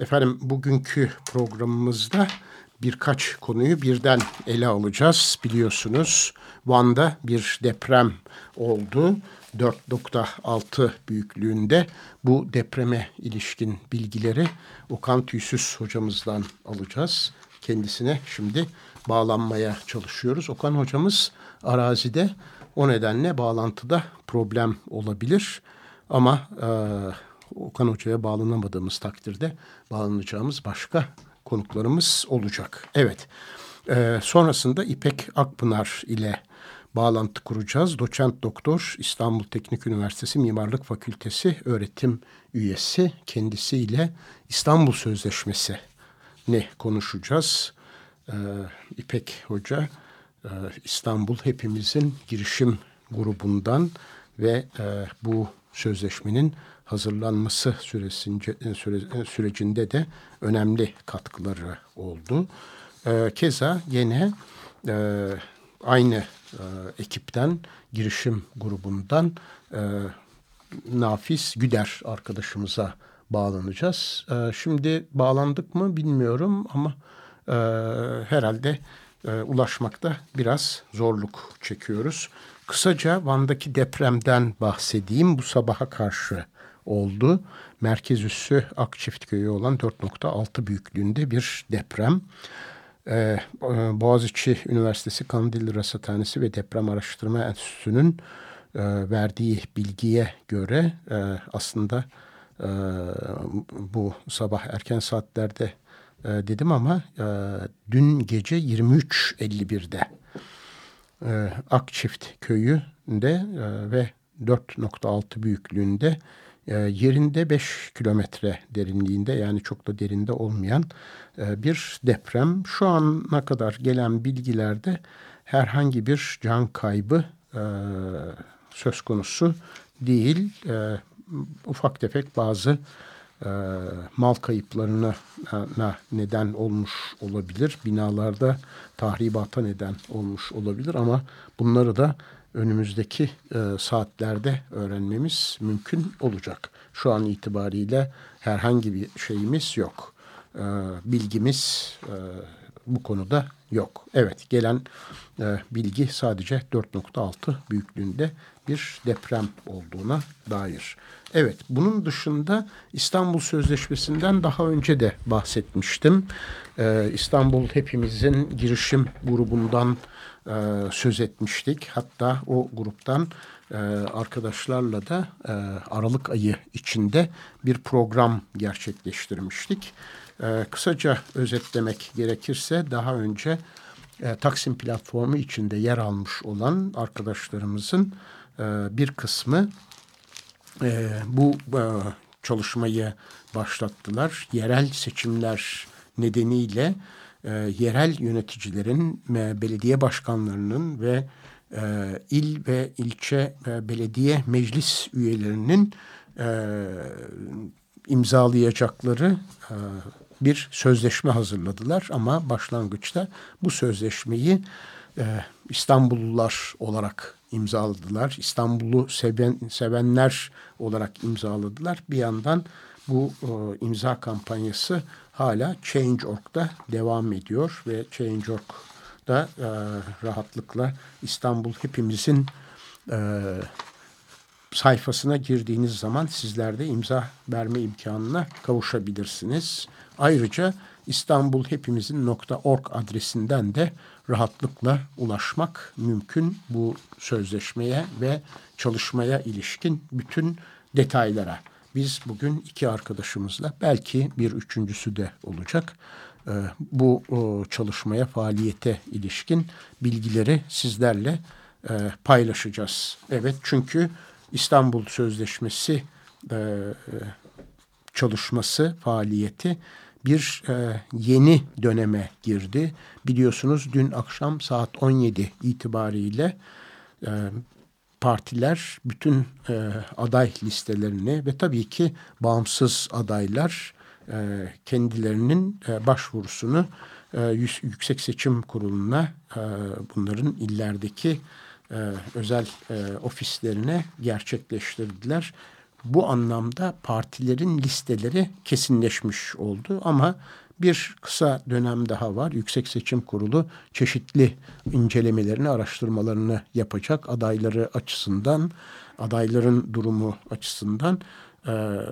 Efendim bugünkü programımızda birkaç konuyu birden ele alacağız. Biliyorsunuz Van'da bir deprem oldu. 4.6 büyüklüğünde bu depreme ilişkin bilgileri Okan Tüysüz hocamızdan alacağız. Kendisine şimdi bağlanmaya çalışıyoruz. Okan hocamız arazide o nedenle bağlantıda problem olabilir. Ama e, Okan Hoca'ya bağlanamadığımız takdirde bağlanacağımız başka konuklarımız olacak. Evet. E, sonrasında İpek Akpınar ile bağlantı kuracağız. Doçent doktor İstanbul Teknik Üniversitesi Mimarlık Fakültesi öğretim üyesi kendisiyle İstanbul Sözleşmesi ne konuşacağız. Ee, İpek Hoca e, İstanbul Hepimizin girişim grubundan ve e, bu sözleşmenin hazırlanması süresince, e, süre, e, sürecinde de önemli katkıları oldu. E, keza yine e, aynı e, ekipten, girişim grubundan e, Nafiz Güder arkadaşımıza bağlanacağız. E, şimdi bağlandık mı bilmiyorum ama e, herhalde e, ulaşmakta biraz zorluk çekiyoruz. Kısaca Van'daki depremden bahsedeyim. Bu sabaha karşı oldu. Merkez üssü Akçift köyü olan 4.6 büyüklüğünde bir deprem. Ee, Boğaziçi Üniversitesi Kandilli Rasathanesi ve Deprem Araştırma Enstitüsü'nün e, verdiği bilgiye göre e, aslında e, bu sabah erken saatlerde e, dedim ama e, dün gece 23.51'de e, Akçift köyünde e, ve 4.6 büyüklüğünde e, yerinde 5 kilometre derinliğinde yani çok da derinde olmayan e, bir deprem. Şu ana kadar gelen bilgilerde herhangi bir can kaybı e, söz konusu değil. E, ufak tefek bazı mal kayıplarına na, neden olmuş olabilir. Binalarda tahribata neden olmuş olabilir ama bunları da önümüzdeki e, saatlerde öğrenmemiz mümkün olacak. Şu an itibariyle herhangi bir şeyimiz yok. E, bilgimiz e, bu konuda yok. Evet gelen e, bilgi sadece 4.6 büyüklüğünde bir deprem olduğuna dair. Evet bunun dışında İstanbul Sözleşmesi'nden daha önce de bahsetmiştim. Ee, İstanbul hepimizin girişim grubundan e, söz etmiştik. Hatta o gruptan e, arkadaşlarla da e, Aralık ayı içinde bir program gerçekleştirmiştik. E, kısaca özetlemek gerekirse daha önce e, Taksim platformu içinde yer almış olan arkadaşlarımızın e, bir kısmı e, bu e, çalışmayı başlattılar. Yerel seçimler nedeniyle e, yerel yöneticilerin, e, belediye başkanlarının ve e, il ve ilçe e, belediye meclis üyelerinin e, imzalayacakları e, bir sözleşme hazırladılar. Ama başlangıçta bu sözleşmeyi e, İstanbullular olarak imzaladılar. İstanbul'u seven, sevenler olarak imzaladılar. Bir yandan bu e, imza kampanyası hala Change.org'da devam ediyor ve Change.org'da e, rahatlıkla İstanbul hepimizin e, sayfasına girdiğiniz zaman sizler de imza verme imkanına kavuşabilirsiniz. Ayrıca İstanbul hepimizin .org adresinden de rahatlıkla ulaşmak mümkün bu sözleşmeye ve çalışmaya ilişkin bütün detaylara. Biz bugün iki arkadaşımızla belki bir üçüncüsü de olacak e, bu çalışmaya, faaliyete ilişkin bilgileri sizlerle e, paylaşacağız. Evet çünkü İstanbul Sözleşmesi e, çalışması, faaliyeti bir e, yeni döneme girdi. Biliyorsunuz dün akşam saat 17 itibariyle partiler bütün e, aday listelerini ve tabii ki bağımsız adaylar e, kendilerinin e, başvurusunu e, Yüksek Seçim Kurulu'na e, bunların illerdeki e, özel e, ofislerine gerçekleştirdiler. Bu anlamda partilerin listeleri kesinleşmiş oldu ama bir kısa dönem daha var. Yüksek Seçim Kurulu çeşitli incelemelerini, araştırmalarını yapacak adayları açısından, adayların durumu açısından e,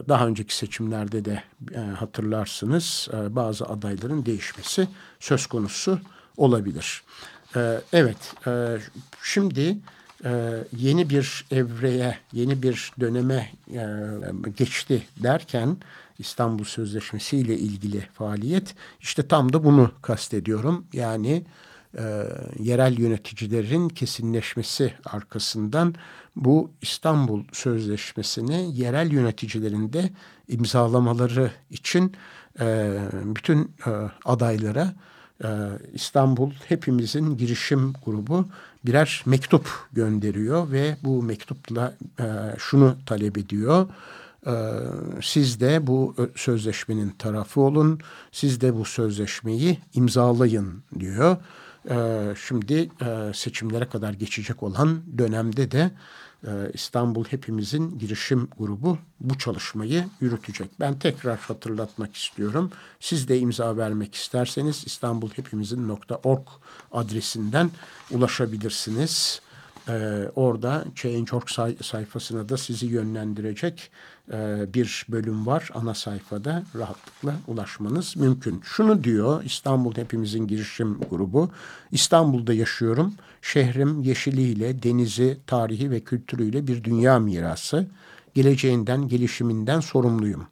daha önceki seçimlerde de e, hatırlarsınız e, bazı adayların değişmesi söz konusu olabilir. Evet, şimdi yeni bir evreye, yeni bir döneme geçti derken İstanbul Sözleşmesi ile ilgili faaliyet işte tam da bunu kastediyorum. Yani e, yerel yöneticilerin kesinleşmesi arkasından bu İstanbul Sözleşmesi'ni yerel yöneticilerin de imzalamaları için e, bütün e, adaylara e, İstanbul Hepimizin girişim grubu birer mektup gönderiyor ve bu mektupla e, şunu talep ediyor. Ee, siz de bu sözleşmenin tarafı olun, siz de bu sözleşmeyi imzalayın diyor. Ee, şimdi e, seçimlere kadar geçecek olan dönemde de e, İstanbul Hepimizin girişim grubu bu çalışmayı yürütecek. Ben tekrar hatırlatmak istiyorum. Siz de imza vermek isterseniz istanbulhepimizin.org adresinden ulaşabilirsiniz. Ee, orada Change.org say sayfasına da sizi yönlendirecek bir bölüm var ana sayfada rahatlıkla ulaşmanız mümkün. Şunu diyor İstanbul Hepimizin girişim grubu. İstanbul'da yaşıyorum. Şehrim yeşiliyle, denizi, tarihi ve kültürüyle bir dünya mirası. Geleceğinden, gelişiminden sorumluyum.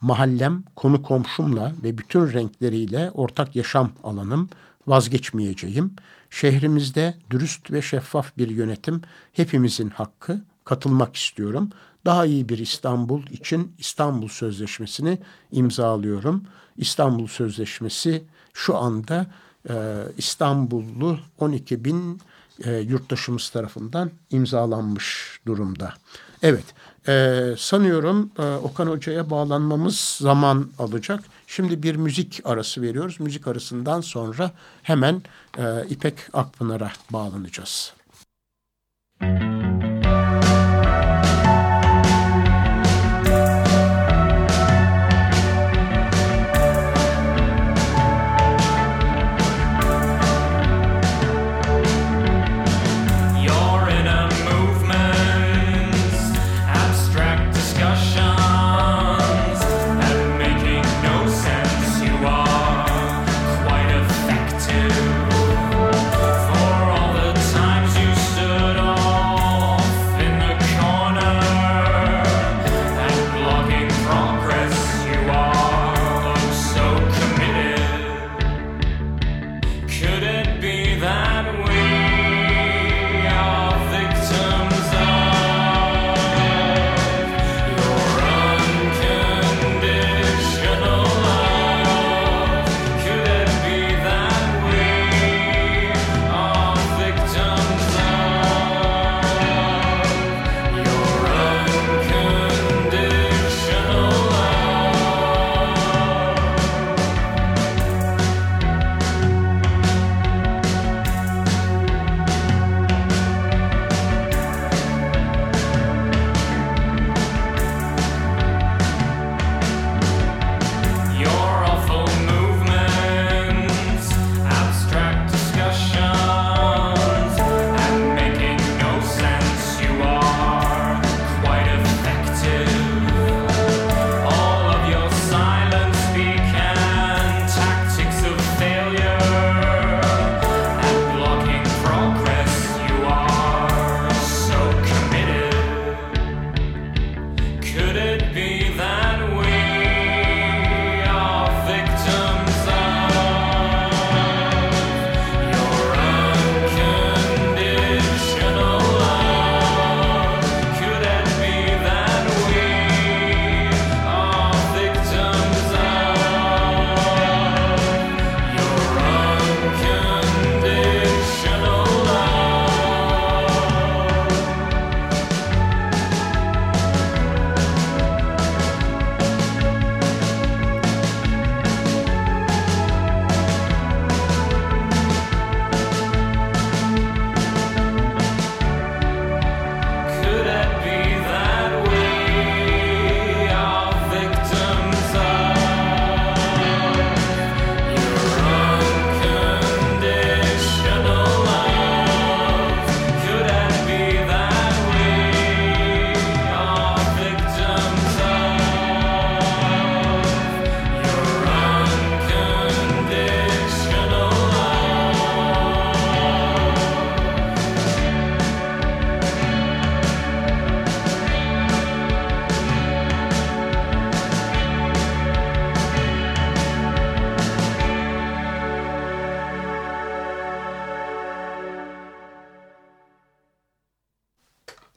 Mahallem, konu komşumla ve bütün renkleriyle ortak yaşam alanım. Vazgeçmeyeceğim. Şehrimizde dürüst ve şeffaf bir yönetim hepimizin hakkı. Katılmak istiyorum daha iyi bir İstanbul için İstanbul Sözleşmesi'ni imzalıyorum. İstanbul Sözleşmesi şu anda e, İstanbullu 12 bin e, yurttaşımız tarafından imzalanmış durumda. Evet, e, sanıyorum e, Okan Hoca'ya bağlanmamız zaman alacak. Şimdi bir müzik arası veriyoruz. Müzik arasından sonra hemen e, İpek Akpınar'a bağlanacağız. Müzik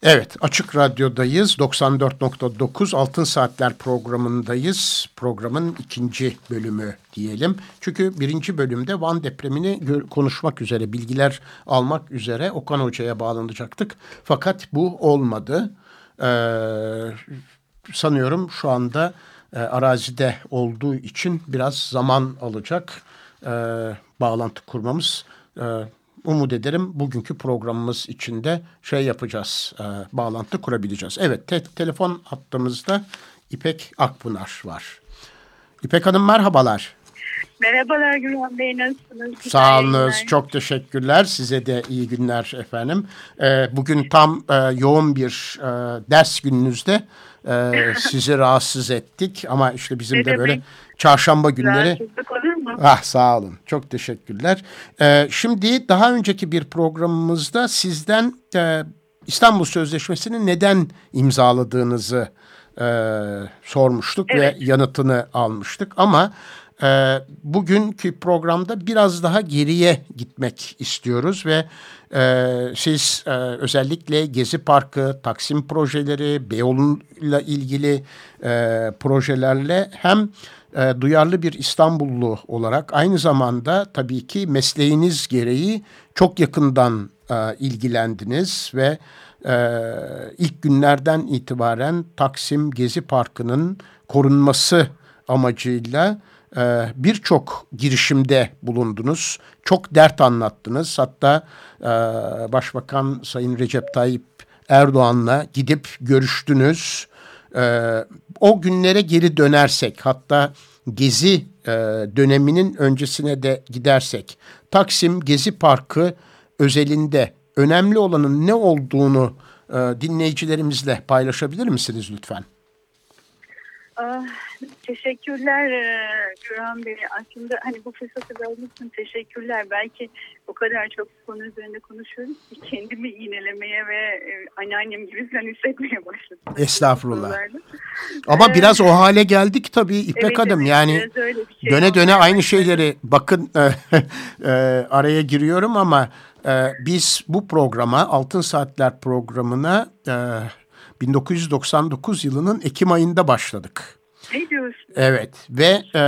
Evet, Açık Radyo'dayız. 94.9 Altın Saatler programındayız. Programın ikinci bölümü diyelim. Çünkü birinci bölümde Van depremini konuşmak üzere, bilgiler almak üzere Okan Hoca'ya bağlanacaktık. Fakat bu olmadı. Ee, sanıyorum şu anda e, arazide olduğu için biraz zaman alacak e, bağlantı kurmamız. E, umut ederim bugünkü programımız içinde şey yapacağız, e, bağlantı kurabileceğiz. Evet, te telefon hattımızda İpek Akpınar var. İpek Hanım merhabalar. Merhabalar Gülhan Bey, nasılsınız? Sağ olunuz, çok teşekkürler. Size de iyi günler efendim. Ee, bugün tam e, yoğun bir e, ders gününüzde e, sizi rahatsız ettik. Ama işte bizim ne de demek? böyle çarşamba günleri Ah sağ olun. Çok teşekkürler. Ee, şimdi daha önceki bir programımızda sizden e, İstanbul Sözleşmesi'ni neden imzaladığınızı e, sormuştuk evet. ve yanıtını almıştık. Ama e, bugünkü programda biraz daha geriye gitmek istiyoruz ve e, siz e, özellikle Gezi Parkı, Taksim projeleri, Beyoğlu'yla ilgili e, projelerle hem e, duyarlı bir İstanbullu olarak aynı zamanda tabii ki mesleğiniz gereği çok yakından e, ilgilendiniz ve e, ilk günlerden itibaren Taksim Gezi Parkı'nın korunması amacıyla birçok girişimde bulundunuz. Çok dert anlattınız. Hatta Başbakan Sayın Recep Tayyip Erdoğan'la gidip görüştünüz o günlere geri dönersek hatta Gezi e, döneminin öncesine de gidersek Taksim Gezi Parkı özelinde önemli olanın ne olduğunu e, dinleyicilerimizle paylaşabilir misiniz lütfen? Teşekkürler e, Gürhan Bey. Aslında hani bu fırsatı verdiğiniz için teşekkürler. Belki o kadar çok konu üzerinde konuşuyoruz ki kendimi iğnelemeye ve e, anneannem gibi falan hissetmeye başladım. Estağfurullah. Ama ee, biraz o hale geldik tabii İpek evet, Hanım. Evet, yani şey döne döne aynı şeyleri bakın e, araya giriyorum ama biz bu programa Altın Saatler programına 1999 yılının Ekim ayında başladık. Ne diyorsun? Evet ve e,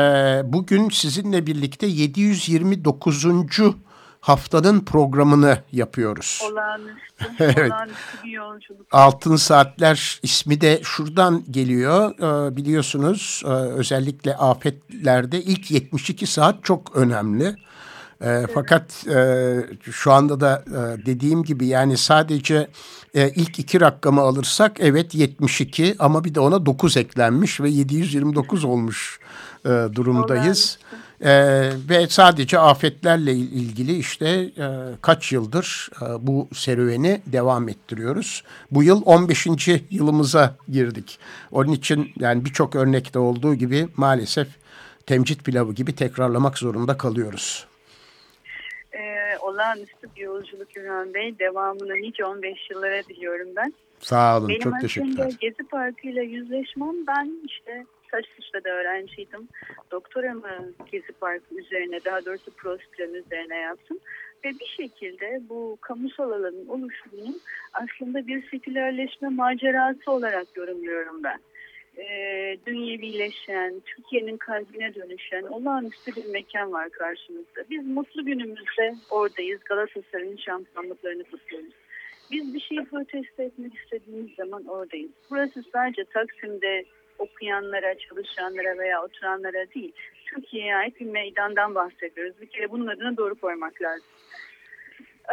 bugün sizinle birlikte 729. haftanın programını yapıyoruz. Olağanüstü, evet. olağanüstü bir yolculuk. Altın Saatler ismi de şuradan geliyor. Ee, biliyorsunuz e, özellikle afetlerde ilk 72 saat çok önemli. E, fakat e, şu anda da e, dediğim gibi yani sadece e, ilk iki rakamı alırsak evet 72 ama bir de ona 9 eklenmiş ve 729 olmuş e, durumdayız. E, ve sadece afetlerle ilgili işte e, kaç yıldır e, bu serüveni devam ettiriyoruz. Bu yıl 15. yılımıza girdik. Onun için yani birçok örnekte olduğu gibi maalesef temcit pilavı gibi tekrarlamak zorunda kalıyoruz olağanüstü bir yolculuk Ünal Bey. Devamını nice 15 yıllara diliyorum ben. Sağ olun, Benim çok teşekkürler. Benim Gezi Parkı ile yüzleşmem ben işte Taşlıç'ta öğrenciydim. Doktoramı Gezi Parkı üzerine, daha doğrusu PROS planı üzerine yaptım. Ve bir şekilde bu kamusal alanın oluşumunun aslında bir sekülerleşme macerası olarak yorumluyorum ben e, dünyevileşen, Türkiye'nin kalbine dönüşen olağanüstü bir mekan var karşımızda. Biz mutlu günümüzde oradayız. Galatasaray'ın şampiyonluklarını kutluyoruz. Biz bir şeyi protesto etmek istediğimiz zaman oradayız. Burası sadece Taksim'de okuyanlara, çalışanlara veya oturanlara değil, Türkiye'ye ait bir meydandan bahsediyoruz. Bir kere bunun adına doğru koymak lazım.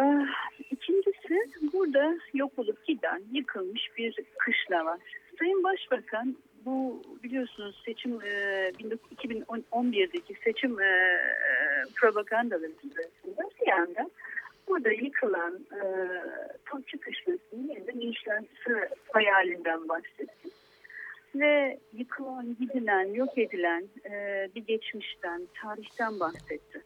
Ee, ikincisi burada yok olup giden, yıkılmış bir kışla var. Sayın Başbakan bu biliyorsunuz seçim e, 2011'deki seçim e, propagandaları sırasında bir anda burada yıkılan e, Topçu Kışlası'nın yeniden inşası hayalinden bahsetti. Ve yıkılan, gidilen, yok edilen e, bir geçmişten, tarihten bahsetti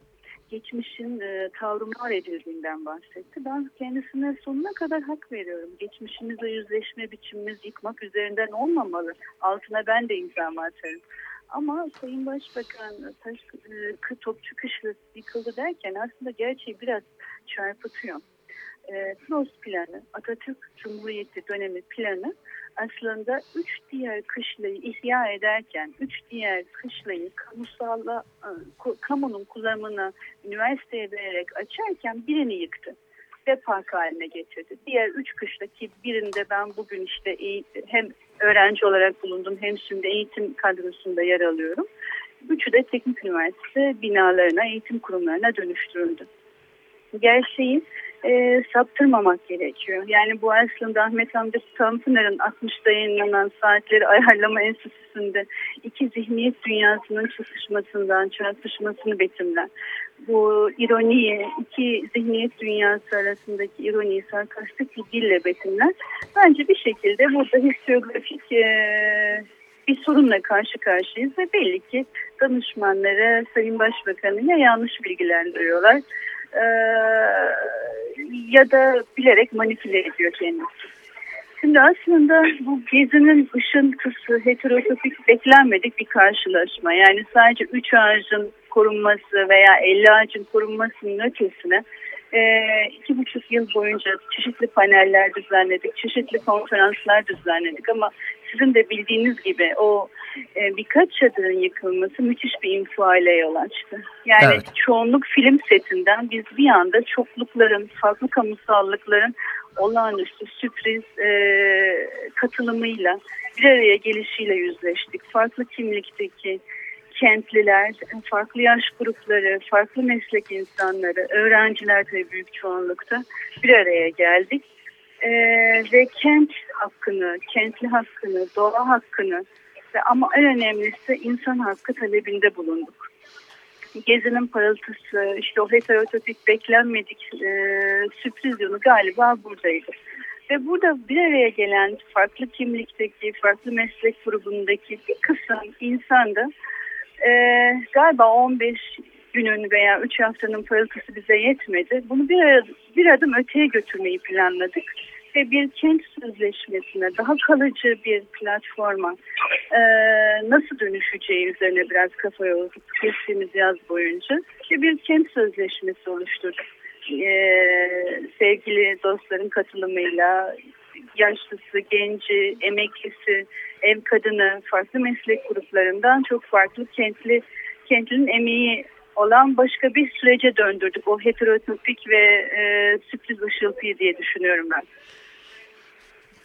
geçmişin e, tavrımar edildiğinden bahsetti. Ben kendisine sonuna kadar hak veriyorum. Geçmişimizle yüzleşme biçimimiz yıkmak üzerinden olmamalı. Altına ben de imzamı atarım. Ama Sayın Başbakan taş, e, topçu kışlası yıkıldı derken aslında gerçeği biraz çarpıtıyor. E, planı, Atatürk Cumhuriyeti dönemi planı aslında üç diğer kışlayı ihya ederken, üç diğer kışlayı kamusalla, e, kamunun kullanımına üniversiteye vererek açarken birini yıktı ve park haline getirdi. Diğer üç kışlaki birinde ben bugün işte hem öğrenci olarak bulundum hem şimdi eğitim kadrosunda yer alıyorum. Üçü de teknik üniversite binalarına, eğitim kurumlarına dönüştürüldü. Gerçeği e, saptırmamak gerekiyor. Yani bu aslında Ahmet Hamdi Tanpınar'ın 60'da yayınlanan Saatleri Ayarlama Enstitüsü'nde iki zihniyet dünyasının çatışmasından, çarpışmasını betimler. Bu ironiyi, iki zihniyet dünyası arasındaki ironiyi sarkastik bir dille betimler. Bence bir şekilde burada historiografik e, bir sorunla karşı karşıyayız ve belli ki danışmanları Sayın Başbakanı ya yanlış bilgilendiriyorlar e, ya da bilerek manipüle ediyor kendisi. Şimdi aslında bu gezinin ışıntısı heterotopik beklenmedik bir karşılaşma. Yani sadece üç ağacın korunması veya elli ağacın korunmasının ötesine e, iki buçuk yıl boyunca çeşitli paneller düzenledik, çeşitli konferanslar düzenledik ama sizin de bildiğiniz gibi o e, birkaç çadırın yıkılması müthiş bir infiale yol açtı. Yani evet. çoğunluk film setinden biz bir anda çoklukların, farklı kamusallıkların olağanüstü sürpriz e, katılımıyla bir araya gelişiyle yüzleştik. Farklı kimlikteki kentliler, farklı yaş grupları, farklı meslek insanları, öğrenciler de büyük çoğunlukta bir araya geldik. Ee, ve kent hakkını, kentli hakkını, doğa hakkını ve ama en önemlisi insan hakkı talebinde bulunduk. Gezi'nin parıltısı, işte o heterotopik beklenmedik e, sürpriz yolu galiba buradaydı. Ve burada bir araya gelen farklı kimlikteki, farklı meslek grubundaki bir kısım insan da e, galiba 15 günün veya 3 haftanın parıltısı bize yetmedi. Bunu bir, bir adım öteye götürmeyi planladık ve bir kent sözleşmesine daha kalıcı bir platforma e, nasıl dönüşeceği üzerine biraz kafa yorduk geçtiğimiz yaz boyunca ve bir kent sözleşmesi oluşturduk. E, sevgili dostların katılımıyla yaşlısı, genci, emeklisi, ev kadını, farklı meslek gruplarından çok farklı kentli kentlinin emeği olan başka bir sürece döndürdük. O heterotopik ve e, sürpriz ışıltıyı diye düşünüyorum ben.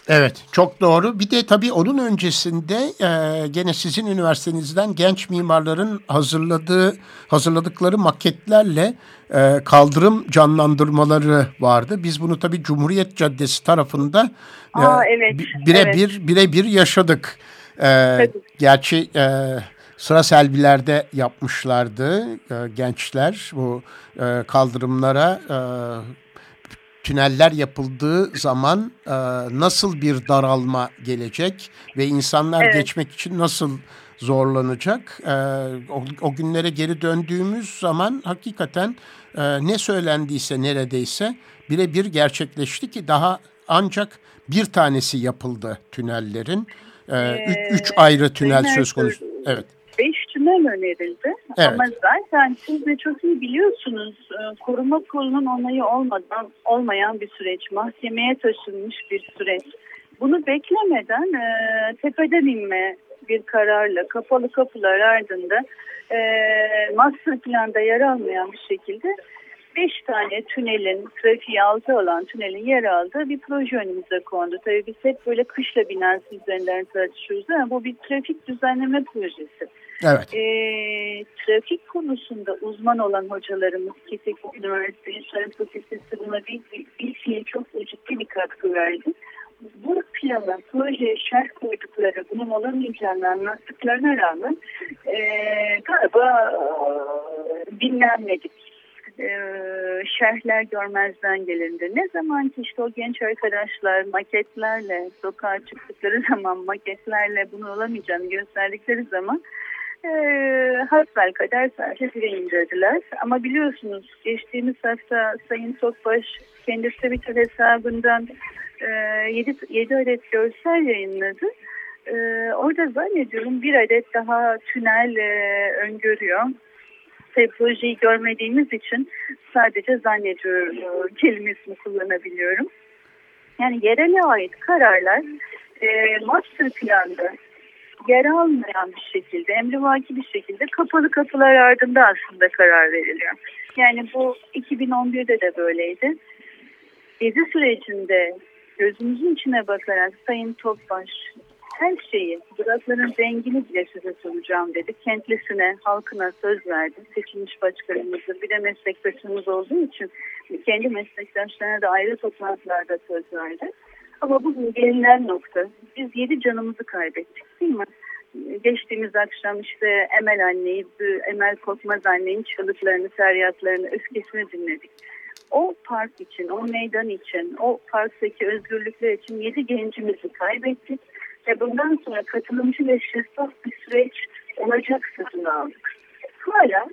Evet çok doğru. Bir de tabii onun öncesinde e, gene sizin üniversitenizden genç mimarların hazırladığı hazırladıkları maketlerle e, kaldırım canlandırmaları vardı. Biz bunu tabii Cumhuriyet Caddesi tarafında e, Aa, evet, birebir evet. birebir yaşadık. E, gerçi e, sıra selbilerde yapmışlardı e, gençler bu e, kaldırımlara e, tüneller yapıldığı zaman e, nasıl bir daralma gelecek ve insanlar evet. geçmek için nasıl zorlanacak? E, o, o günlere geri döndüğümüz zaman hakikaten e, ne söylendiyse neredeyse birebir gerçekleşti ki daha ancak bir tanesi yapıldı tünellerin. E, üç, üç ayrı tünel söz konusu. Evet beş tünel önerildi. Evet. Ama zaten siz de çok iyi biliyorsunuz e, koruma kurulunun onayı olmadan olmayan bir süreç. Mahkemeye taşınmış bir süreç. Bunu beklemeden e, tepeden inme bir kararla kapalı kapılar ardında e, master planda yer almayan bir şekilde beş tane tünelin, trafiği altı olan tünelin yer aldığı bir proje önümüze kondu. Tabii biz hep böyle kışla binası üzerinden tartışıyoruz ama bu bir trafik düzenleme projesi. Evet. E, trafik konusunda uzman olan hocalarımız Kitek Üniversitesi Şarap Fakültesi buna bir, bir, bir çok ciddi bir katkı verdi. Bu plana, projeye şerh koydukları, bunun olamayacağını anlattıklarına rağmen e, galiba e, dinlenmedik e, şerhler görmezden gelindi. Ne zaman ki işte o genç arkadaşlar maketlerle sokağa çıktıkları zaman maketlerle bunu olamayacağını gösterdikleri zaman e, hasbel kadar sadece bire indirdiler. Ama biliyorsunuz geçtiğimiz hafta Sayın Topbaş kendi Twitter hesabından e, 7, 7 adet görsel yayınladı. Ee, orada zannediyorum bir adet daha tünel e, öngörüyor. Tabii projeyi görmediğimiz için sadece zannediyorum e, kelimesini kullanabiliyorum. Yani yerele ait kararlar e, master planda yer almayan bir şekilde, emrivaki bir şekilde kapalı kapılar ardında aslında karar veriliyor. Yani bu 2011'de de böyleydi. Gezi sürecinde gözümüzün içine bakarak Sayın Topbaş her şeyi, durakların rengini bile size soracağım dedi. Kentlisine, halkına söz verdi. Seçilmiş başkanımızı, bir de meslektaşımız olduğu için kendi meslektaşlarına da ayrı toplantılarda söz verdi. Ama bugün gelinen nokta, biz yedi canımızı kaybettik değil mi? Geçtiğimiz akşam işte Emel anneyi, Emel Korkmaz annenin çığlıklarını, feryatlarını, öfkesini dinledik. O park için, o meydan için, o parktaki özgürlükler için yedi gencimizi kaybettik ve bundan sonra katılımcı ve şeffaf bir süreç olacak sözünü aldık. Hala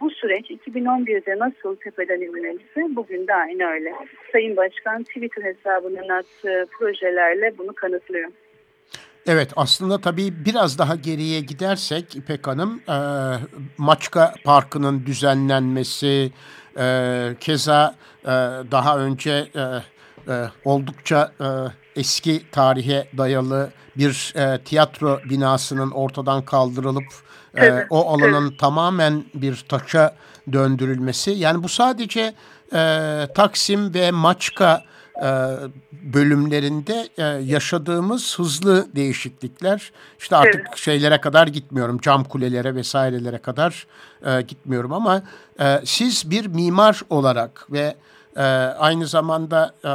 bu süreç 2011'de nasıl tepeden inmeliyse bugün de aynı öyle. Sayın Başkan Twitter hesabının attığı projelerle bunu kanıtlıyor. Evet aslında tabii biraz daha geriye gidersek İpek Hanım e, Maçka Parkı'nın düzenlenmesi e, keza e, daha önce e, e, oldukça e, eski tarihe dayalı bir e, tiyatro binasının ortadan kaldırılıp e, o alanın evet. tamamen bir taça döndürülmesi. Yani bu sadece e, Taksim ve Maçka e, bölümlerinde e, yaşadığımız hızlı değişiklikler. İşte artık evet. şeylere kadar gitmiyorum, cam kulelere vesairelere kadar e, gitmiyorum ama siz bir mimar olarak ve e, aynı zamanda e,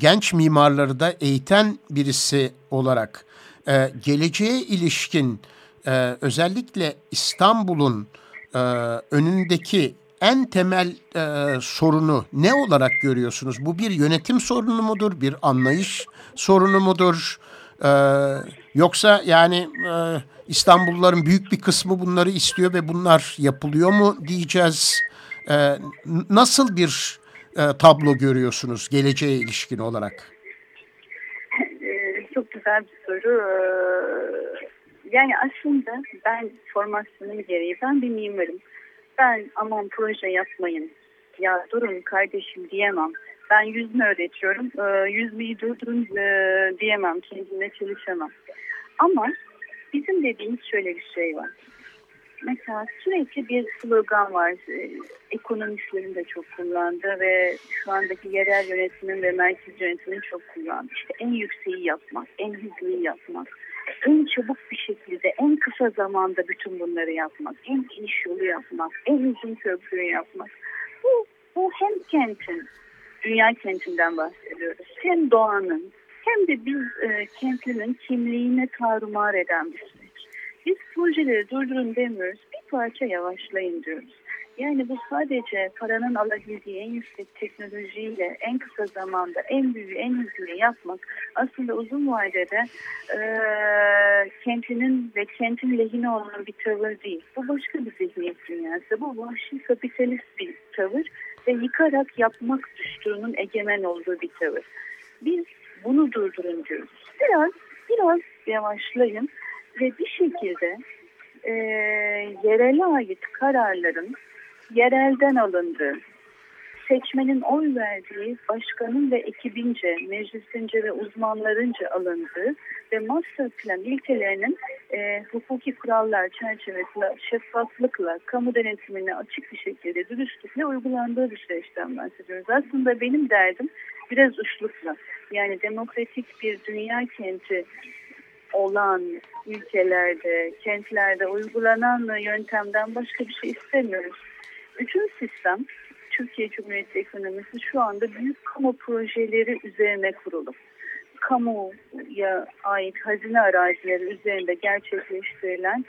genç mimarları da eğiten birisi olarak e, geleceğe ilişkin e, özellikle İstanbul'un e, önündeki en temel e, sorunu ne olarak görüyorsunuz? Bu bir yönetim sorunu mudur? Bir anlayış sorunu mudur? E, yoksa yani e, İstanbulluların büyük bir kısmı bunları istiyor ve bunlar yapılıyor mu diyeceğiz? E, nasıl bir e, tablo görüyorsunuz geleceğe ilişkin olarak? E, çok güzel bir soru. E, yani aslında ben formasyonum gereği ben bir mimarım. Ben aman proje yapmayın. Ya durun kardeşim diyemem. Ben yüzme öğretiyorum. Yüzmeyi durdurun diyemem. Kendime çalışamam. Ama bizim dediğimiz şöyle bir şey var mesela sürekli bir slogan var. Ee, ekonomistlerin de çok kullandı ve şu andaki yerel yönetimin ve merkez yönetimin çok kullandı. İşte en yükseği yapmak, en hızlıyı yapmak, en çabuk bir şekilde, en kısa zamanda bütün bunları yapmak, en geniş yolu yapmak, en uzun köprüyü yapmak. Bu, bu hem kentin, dünya kentinden bahsediyoruz, hem doğanın, hem de biz e, kentlinin kimliğine tarumar eden bir süreç. Biz projeleri durdurun demiyoruz, bir parça yavaşlayın diyoruz. Yani bu sadece paranın alabildiği en yüksek teknolojiyle en kısa zamanda en büyüğü, en hızlı yapmak aslında uzun vadede e, kentinin ve kentin lehine olan bir tavır değil. Bu başka bir zihniyet dünyası. Bu vahşi kapitalist bir tavır ve yıkarak yapmak düsturunun egemen olduğu bir tavır. Biz bunu durdurun diyoruz. Biraz, biraz yavaşlayın ve bir şekilde e, yerele ait kararların yerelden alındığı, seçmenin oy verdiği başkanın ve ekibince, meclisince ve uzmanlarınca alındığı ve master plan ilkelerinin e, hukuki kurallar çerçevesinde şeffaflıkla, kamu denetimine açık bir şekilde dürüstlükle uygulandığı bir süreçten bahsediyoruz. Aslında benim derdim biraz uçlukla. Yani demokratik bir dünya kenti olan ülkelerde, kentlerde uygulanan yöntemden başka bir şey istemiyoruz. Bütün sistem Türkiye Cumhuriyeti ekonomisi şu anda büyük kamu projeleri üzerine kurulu. Kamuya ait hazine arazileri üzerinde gerçekleştirilen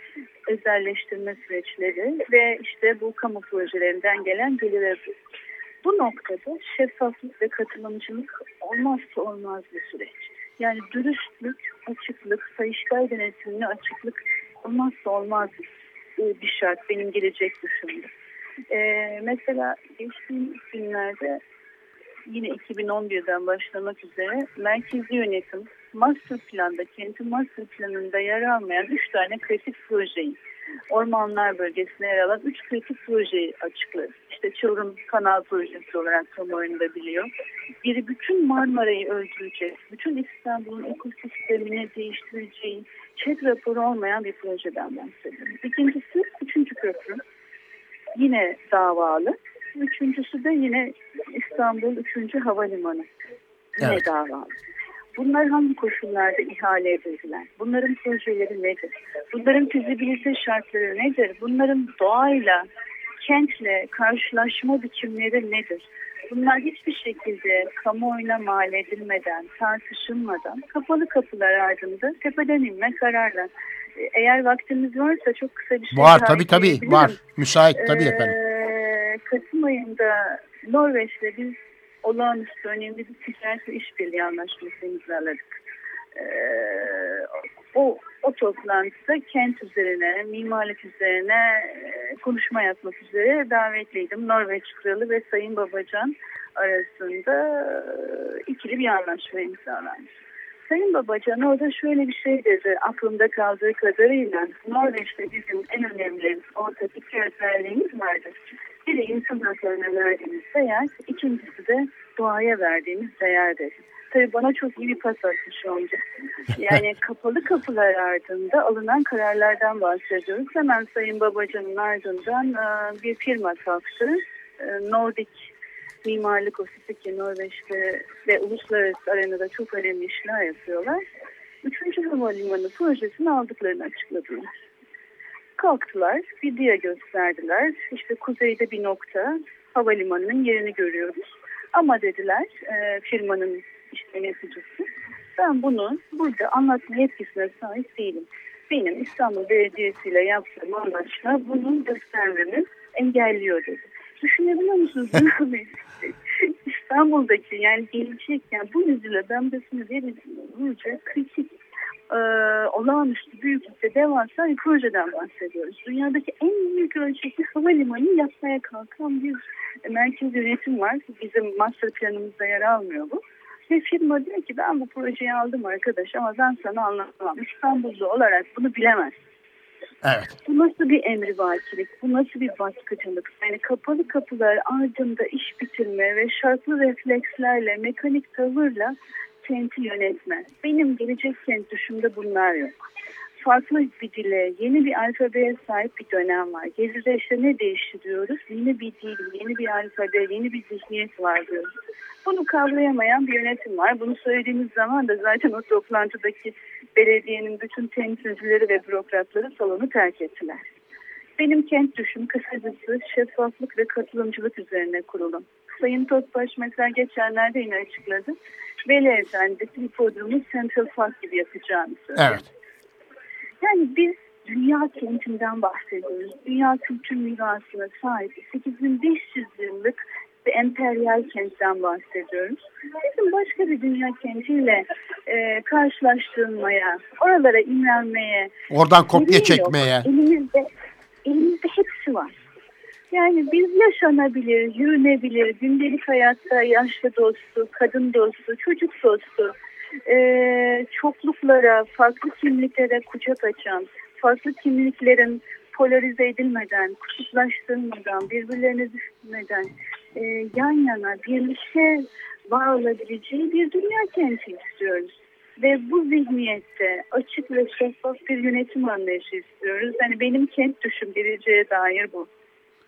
özelleştirme süreçleri ve işte bu kamu projelerinden gelen gelirler. Bu noktada şeffaflık ve katılımcılık olmazsa olmaz bir süreç. Yani dürüstlük, açıklık, sayıştay denetimine açıklık olmazsa olmaz bir şart benim gelecek düşündüm. Ee, mesela geçtiğimiz günlerde yine 2011'den başlamak üzere merkezi yönetim master planda, kentin master planında yer almayan üç tane kritik projeyi ormanlar bölgesine yer alan üç kritik projeyi açıkladı. İşte Çılgın Kanal Projesi olarak kamuoyunda biliyor. Biri bütün Marmara'yı öldürecek, bütün İstanbul'un ekosistemini değiştireceği, ÇED raporu olmayan bir projeden bahsediyorum. İkincisi üçüncü köprü. Yine davalı. Üçüncüsü de yine İstanbul 3. Havalimanı. Yine evet. davalı. Bunlar hangi koşullarda ihale edildiler? Bunların projeleri nedir? Bunların fizibilite şartları nedir? Bunların doğayla, kentle karşılaşma biçimleri nedir? Bunlar hiçbir şekilde kamuoyuna mal edilmeden, tartışılmadan kapalı kapılar ardında tepeden inme kararla. Eğer vaktimiz varsa çok kısa bir şey Var tabii tabii var. Müsait tabii ee, efendim. Kasım ayında Norveç'te biz olağanüstü önemli bir ticaret ve işbirliği anlaşması imzaladık. Ee, o, o toplantıda kent üzerine, mimarlık üzerine e, konuşma yapmak üzere davetliydim. Norveç Kralı ve Sayın Babacan arasında e, ikili bir anlaşma imzalandı. Sayın Babacan orada şöyle bir şey dedi aklımda kaldığı kadarıyla Norveç'te bizim en önemli ortak iki özelliğimiz vardır. Biri insan haklarına verdiğimiz değer, ikincisi de doğaya verdiğimiz değerdir. Tabii bana çok iyi bir pas atmış oldu. Yani kapalı kapılar ardında alınan kararlardan bahsediyoruz. Hemen Sayın Babacan'ın ardından e, bir firma kalktı. E, Nordic Mimarlık Ofisi ki Norveç'te ve uluslararası arenada çok önemli işler yapıyorlar. Üçüncü havalimanı projesini aldıklarını açıkladılar. Kalktılar, diye gösterdiler. İşte kuzeyde bir nokta havalimanının yerini görüyoruz. Ama dediler e, firmanın işte yöneticisi ben bunu burada anlatma yetkisine sahip değilim. Benim İstanbul Belediyesi ile yaptığım anlaşma bunu göstermemi engelliyor dedi. Düşünebiliyor musunuz? İstanbul'daki yani gelecek yani bu yüzüyle damgasını verilmeyecek kritik e, olağanüstü büyüklükte devasa bir projeden bahsediyoruz. Dünyadaki en büyük ölçekli havalimanı yapmaya kalkan bir merkez yönetim var. Bizim master planımızda yer almıyor bu. Ve firma diyor ki ben bu projeyi aldım arkadaş ama ben sana anlatamam. İstanbullu olarak bunu bilemez. Evet. Bu nasıl bir emrivakilik, bu nasıl bir baskıcılık? Yani kapalı kapılar ardında iş bitirme ve şartlı reflekslerle, mekanik tavırla kenti yönetme. Benim gelecek kent düşümde bunlar yok. Farklı bir dile, yeni bir alfabeye sahip bir dönem var. Gezi'de işte ne değiştiriyoruz? Yeni bir dil, yeni bir alfabe, yeni bir zihniyet var diyoruz. Bunu kavrayamayan bir yönetim var. Bunu söylediğimiz zaman da zaten o toplantıdaki belediyenin bütün temsilcileri ve bürokratları salonu terk ettiler. Benim kent düşüm kısacası şeffaflık ve katılımcılık üzerine kurulum. Sayın Topbaş mesela geçenlerde yine açıkladı. Veli Efendi'deki hipodromu Central Park gibi yapacağını söyledi. Evet. Yani biz dünya kentinden bahsediyoruz. Dünya kültür mirasına sahip 8500 yıllık bir emperyal kentten bahsediyoruz. Bizim başka bir dünya kentiyle e, karşılaştırılmaya, oralara imrenmeye, oradan kopya çekmeye. Yok. Elimizde, elimizde hepsi var. Yani biz yaşanabilir, yürünebilir, gündelik hayatta yaşlı dostu, kadın dostu, çocuk dostu, e, çokluklara, farklı kimliklere kucak açan, farklı kimliklerin polarize edilmeden, kutuplaştırmadan, birbirlerine düşmeden e, yan yana birlikte var olabileceği bir dünya kenti istiyoruz. Ve bu zihniyette açık ve şeffaf bir yönetim anlayışı istiyoruz. Yani benim kent düşüm geleceğe dair bu.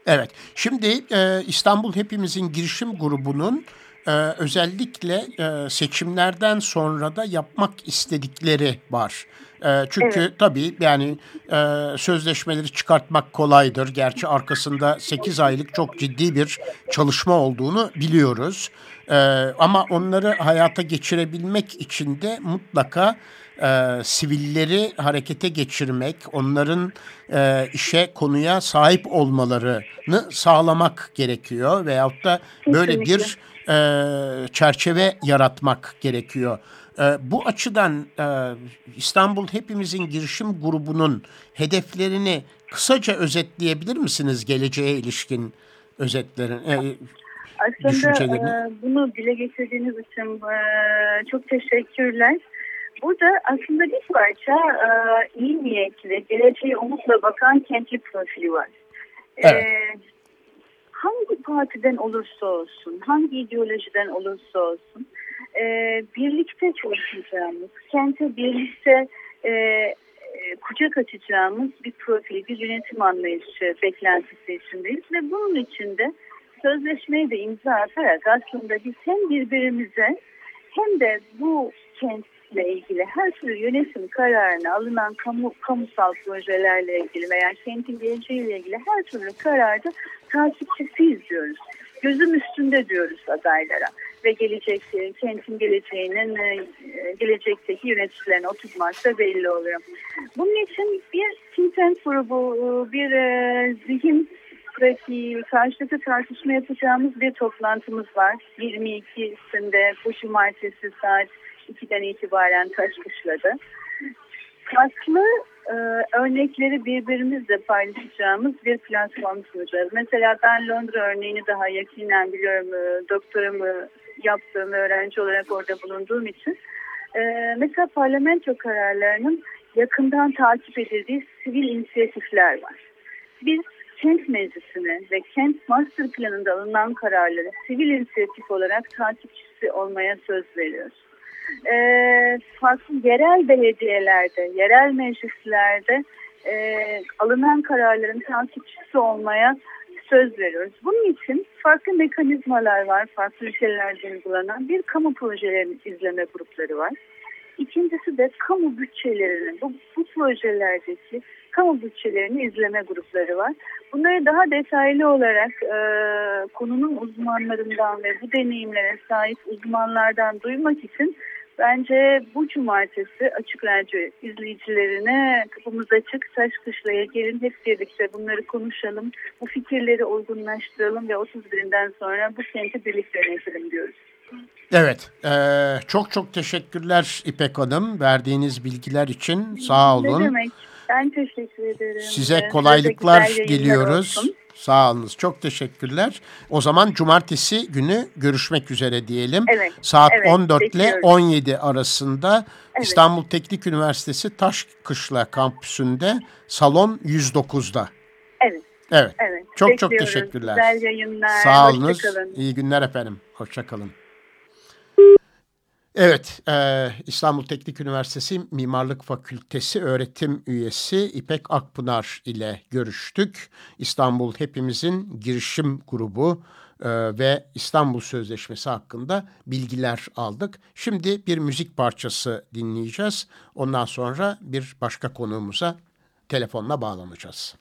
Evet. Şimdi e, İstanbul Hepimizin girişim grubunun e, özellikle e, seçimlerden sonra da yapmak istedikleri var. E, çünkü evet. tabii yani e, sözleşmeleri çıkartmak kolaydır. Gerçi arkasında 8 aylık çok ciddi bir çalışma olduğunu biliyoruz. E, ama onları hayata geçirebilmek için de mutlaka e, sivilleri harekete geçirmek, onların e, işe konuya sahip olmalarını sağlamak gerekiyor veyahut da böyle bir e, çerçeve yaratmak gerekiyor. E, bu açıdan e, İstanbul Hepimizin Girişim Grubu'nun hedeflerini kısaca özetleyebilir misiniz geleceğe ilişkin özetlerin? E, Aslında e, bunu dile getirdiğiniz için e, çok teşekkürler. Burada aslında bir parça e, iyi niyetli, geleceğe umutla bakan kentli profili var. Evet. E, hangi partiden olursa olsun, hangi ideolojiden olursa olsun e, birlikte çalışacağımız, kente birlikte e, e, kucak açacağımız bir profil, bir yönetim anlayışı beklentisi içindeyiz ve bunun içinde sözleşmeyi de imza atarak aslında biz hem birbirimize hem de bu kentle ilgili her türlü yönetim kararını alınan kamu, kamusal projelerle ilgili veya kentin geleceğiyle ilgili her türlü kararda takipçisiyiz diyoruz. Gözüm üstünde diyoruz adaylara ve gelecek kentin geleceğinin e, gelecekteki yöneticilerine oturtmakta belli oluyor. Bunun için bir think tank grubu, bir e, zihin pratiği, karşılıklı tartışma yapacağımız bir toplantımız var. 22'sinde bu cumartesi saat 2'den itibaren Taşkışla'da. Farklı e, örnekleri birbirimizle paylaşacağımız bir platform sunacağız. Mesela ben Londra örneğini daha yakinen biliyorum. E, doktoramı yaptığım öğrenci olarak orada bulunduğum için. E, mesela parlamento kararlarının yakından takip edildiği sivil inisiyatifler var. Biz kent meclisine ve kent master planında alınan kararları sivil inisiyatif olarak takipçisi olmaya söz veriyoruz. Ee, farklı yerel belediyelerde, yerel meclislerde e, alınan kararların takipçisi olmaya söz veriyoruz. Bunun için farklı mekanizmalar var, farklı ülkelerde uygulanan bir kamu projelerinin izleme grupları var. İkincisi de kamu bütçelerinin, bu, bu projelerdeki kamu bütçelerini izleme grupları var. Bunları daha detaylı olarak e, konunun uzmanlarından ve bu deneyimlere sahip uzmanlardan duymak için bence bu cumartesi Açık Radyo izleyicilerine kapımız açık, Taş Kışla'ya gelin hep birlikte bunları konuşalım, bu fikirleri olgunlaştıralım ve 31'inden sonra bu kenti birlikte yönetelim diyoruz. Evet, e, çok çok teşekkürler İpek Hanım verdiğiniz bilgiler için sağ olun. Ne demek? Ben teşekkür ederim. Size kolaylıklar diliyoruz. Sağ olunuz. Çok teşekkürler. O zaman cumartesi günü görüşmek üzere diyelim. Evet, Saat evet, 14 ile bekliyoruz. 17 arasında Evet. İstanbul Teknik Üniversitesi Taşkışla kampüsünde salon 109'da. Evet, Evet. evet. Çok çok Bekliyoruz. teşekkürler. Güzel yayınlar. Sağ olunuz. Hoşçakalın. İyi günler efendim. Hoşçakalın. Evet, e, İstanbul Teknik Üniversitesi Mimarlık Fakültesi öğretim üyesi İpek Akpınar ile görüştük. İstanbul Hepimizin girişim grubu e, ve İstanbul Sözleşmesi hakkında bilgiler aldık. Şimdi bir müzik parçası dinleyeceğiz. Ondan sonra bir başka konuğumuza telefonla bağlanacağız.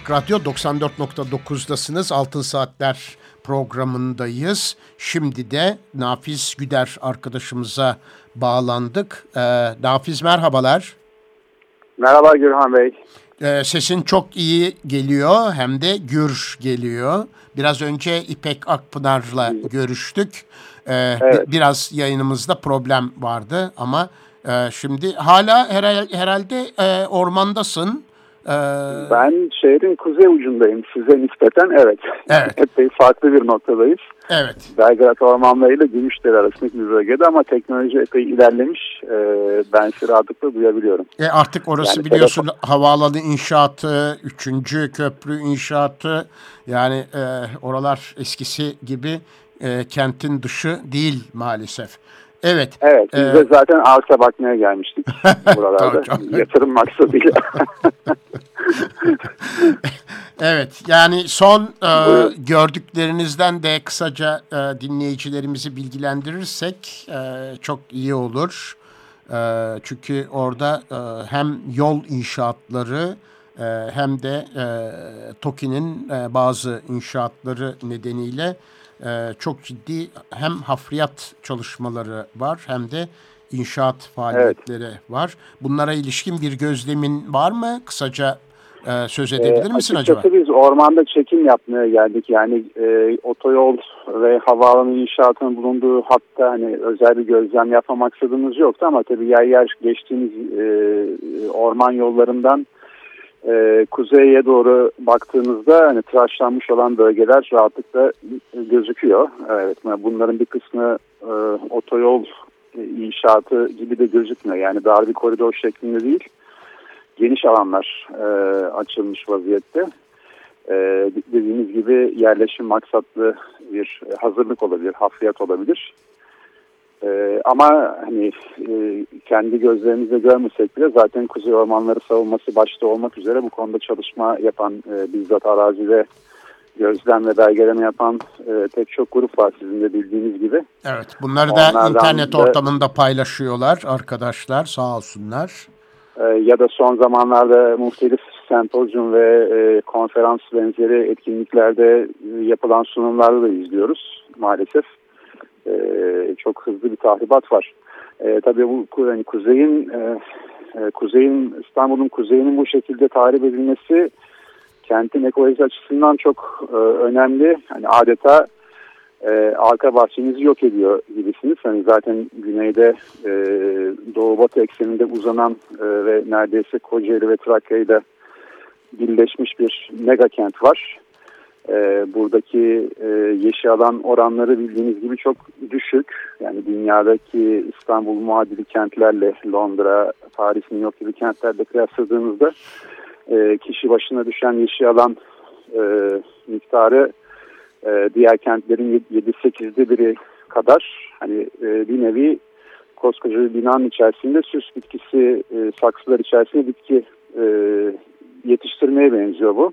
Açık Radyo 94.9'dasınız. Altın Saatler programındayız. Şimdi de Nafiz Güder arkadaşımıza bağlandık. Ee, Nafiz merhabalar. Merhaba Gürhan Bey. Ee, sesin çok iyi geliyor hem de gür geliyor. Biraz önce İpek Akpınar'la görüştük. Ee, Evet. bi- Biraz yayınımızda problem vardı ama e, şimdi hala herhal- herhalde e, ormandasın. Ee, Ben şehrin kuzey ucundayım size nispeten evet. Evet. Epey farklı bir noktadayız. evet. Belgrad Ormanları ile Gümüşdere arasındaki bir bölgede ama teknoloji epey ilerlemiş. Ee, ben sizi rahatlıkla duyabiliyorum. E artık orası Yani biliyorsun havaalanı inşaatı, üçüncü köprü inşaatı yani e, oralar eskisi gibi e, kentin dışı değil maalesef. Evet. Evet biz Ee, de zaten arsa bakmaya gelmiştik buralarda. Yatırım maksadıyla. Evet yani son e, gördüklerinizden de kısaca e, dinleyicilerimizi bilgilendirirsek e, çok iyi olur. E, çünkü orada e, hem yol inşaatları e, hem de e, TOKİ'nin e, bazı inşaatları nedeniyle e, çok ciddi hem hafriyat çalışmaları var hem de inşaat faaliyetleri var. Bunlara ilişkin bir gözlemin var mı? Kısaca e, söz edebilir Ee, misin acaba? biz ormanda çekim yapmaya geldik. Yani e, otoyol ve havaalanı inşaatının bulunduğu hatta hani özel bir gözlem yapma maksadımız yoktu ama tabii yer yer geçtiğimiz e, orman yollarından e, kuzeye doğru baktığınızda hani tıraşlanmış olan bölgeler rahatlıkla gözüküyor. Evet, bunların bir kısmı e, otoyol inşaatı gibi de gözükmüyor. Yani dar bir koridor şeklinde değil geniş alanlar e, açılmış vaziyette. E, dediğimiz gibi yerleşim maksatlı bir hazırlık olabilir, hafriyat olabilir. E, ama hani e, kendi gözlerimizle görmesek bile zaten Kuzey Ormanları savunması başta olmak üzere bu konuda çalışma yapan e, bizzat arazide gözlem ve belgeleme yapan e, pek çok grup var sizin de bildiğiniz gibi. Evet, bunları da Onlardan internet da- ortamında paylaşıyorlar arkadaşlar sağ olsunlar. E, ya da son zamanlarda muhtelif sempozyum ve e, konferans benzeri etkinliklerde e, yapılan sunumlarda da izliyoruz maalesef. E, çok hızlı bir tahribat var. E, tabii bu hani kuzeyin e, e, kuzeyin İstanbul'un kuzeyinin bu şekilde tahrip edilmesi kentin ekolojisi açısından çok e, önemli. Hani adeta e, arka bahçenizi yok ediyor gibisiniz. Hani zaten güneyde e, doğu batı ekseninde uzanan e, ve neredeyse Kocaeli ve Trakya'yı da birleşmiş bir mega kent var. E, buradaki e, yeşil alan oranları bildiğiniz gibi çok düşük. Yani dünyadaki İstanbul muadili kentlerle Londra, Paris, New York gibi kentlerle kıyasladığınızda e, kişi başına düşen yeşil alan e, miktarı e, diğer kentlerin 7-8'de biri kadar hani bir nevi koskoca binanın içerisinde süs bitkisi saksılar içerisinde bitki yetiştirmeye benziyor bu.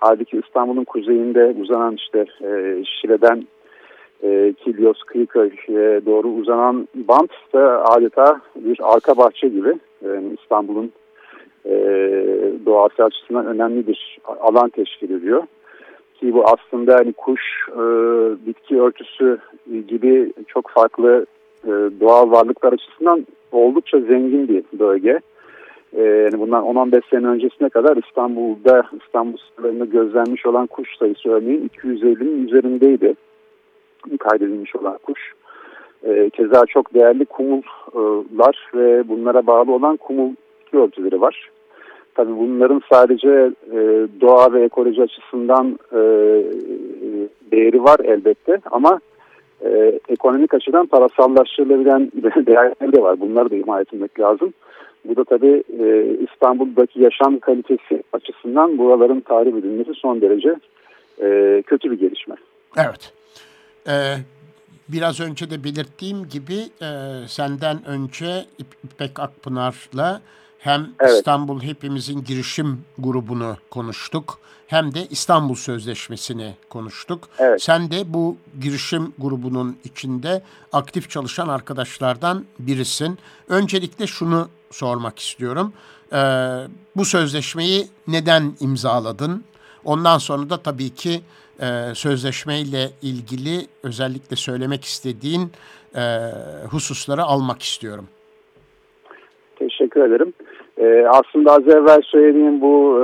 Halbuki İstanbul'un kuzeyinde uzanan işte e, Şile'den e, Kilyos, Kıyıköy'e doğru uzanan bant da adeta bir arka bahçe gibi yani İstanbul'un e, doğası açısından önemli bir alan teşkil ediyor ki bu aslında hani kuş, e, bitki örtüsü gibi çok farklı e, doğal varlıklar açısından oldukça zengin bir bölge. E, yani bundan 10-15 sene öncesine kadar İstanbul'da İstanbul sınırlarında gözlenmiş olan kuş sayısı örneğin 250'nin üzerindeydi kaydedilmiş olan kuş. E, keza çok değerli kumullar ve bunlara bağlı olan kumul örtüleri var. Tabii bunların sadece e, doğa ve ekoloji açısından e, değeri var elbette ama e, ekonomik açıdan parasallaştırılabilen değerleri de var. Bunları da ihmal etmek lazım. Bu da tabii e, İstanbul'daki yaşam kalitesi açısından buraların tahrip edilmesi son derece e, kötü bir gelişme. Evet. Ee, biraz önce de belirttiğim gibi e, senden önce İp- İpek Akpınar'la Hem evet. İstanbul Hepimizin girişim grubunu konuştuk hem de İstanbul Sözleşmesi'ni konuştuk. Evet. Sen de bu girişim grubunun içinde aktif çalışan arkadaşlardan birisin. Öncelikle şunu sormak istiyorum. Ee, bu sözleşmeyi neden imzaladın? Ondan sonra da tabii ki e, sözleşmeyle ilgili özellikle söylemek istediğin e, hususları almak istiyorum. Teşekkür ederim. Ee, aslında az evvel söylediğim bu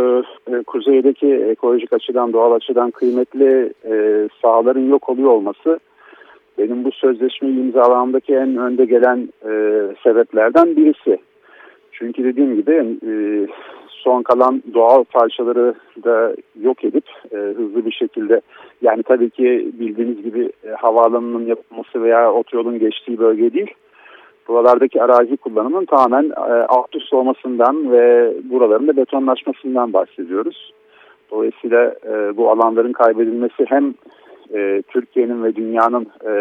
e, kuzeydeki ekolojik açıdan, doğal açıdan kıymetli e, sahaların yok oluyor olması benim bu sözleşmeyi imzalamamdaki en önde gelen e, sebeplerden birisi. Çünkü dediğim gibi e, son kalan doğal parçaları da yok edip e, hızlı bir şekilde yani tabii ki bildiğiniz gibi e, havaalanının yapılması veya otoyolun geçtiği bölge değil. Buralardaki arazi kullanımının tamamen e, alt üst olmasından ve buraların da betonlaşmasından bahsediyoruz. Dolayısıyla e, bu alanların kaybedilmesi hem e, Türkiye'nin ve dünyanın e,